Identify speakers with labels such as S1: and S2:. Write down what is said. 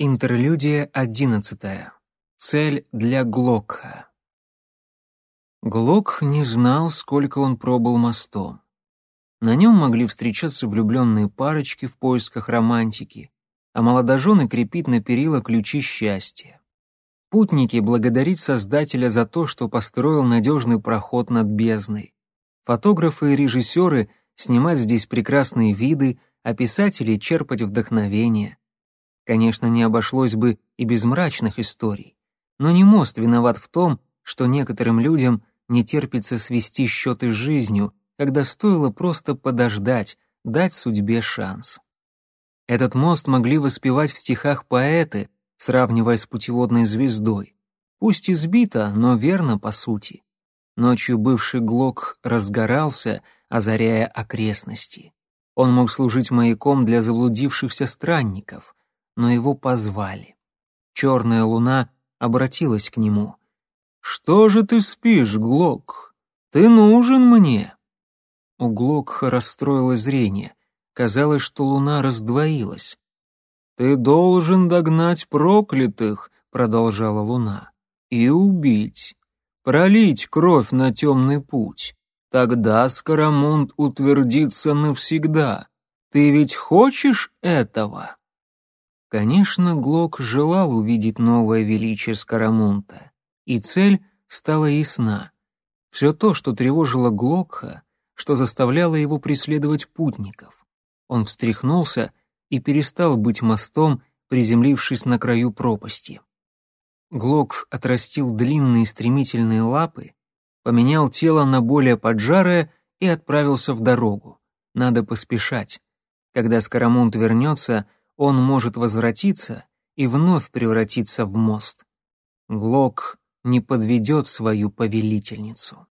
S1: Интерлюдия одиннадцатая. Цель для Глокха. Глок не знал, сколько он пробыл мостом. На нем могли встречаться влюбленные парочки в поисках романтики, а молодожены крепить на перила ключи счастья. Путники благодарить Создателя за то, что построил надежный проход над бездной. Фотографы и режиссеры снимать здесь прекрасные виды, а писатели черпать вдохновение. Конечно, не обошлось бы и без мрачных историй. Но не мост виноват в том, что некоторым людям не терпится свести счеты с жизнью, когда стоило просто подождать, дать судьбе шанс. Этот мост могли воспевать в стихах поэты, сравнивая с путеводной звездой. Пусть избито, но верно по сути. Ночью бывший Глок разгорался, озаряя окрестности. Он мог служить маяком для заблудившихся странников но его позвали. Черная луна обратилась к нему. «Что же ты спишь, Глок? Ты нужен мне!» У Глокха расстроилось зрение. Казалось, что луна раздвоилась. «Ты должен догнать проклятых», — продолжала луна, — «и убить, пролить кровь на темный путь. Тогда Скоромунд утвердится навсегда. Ты ведь хочешь этого?» Конечно, Глок желал увидеть новое величие Скоромунта, и цель стала ясна. Все то, что тревожило Глокха, что заставляло его преследовать путников. Он встряхнулся и перестал быть мостом, приземлившись на краю пропасти. Глок отрастил длинные стремительные лапы, поменял тело на более поджарое и отправился в дорогу. Надо поспешать. Когда Скоромунт вернется — он может возвратиться и вновь превратиться в мост. Глок не подведет свою повелительницу.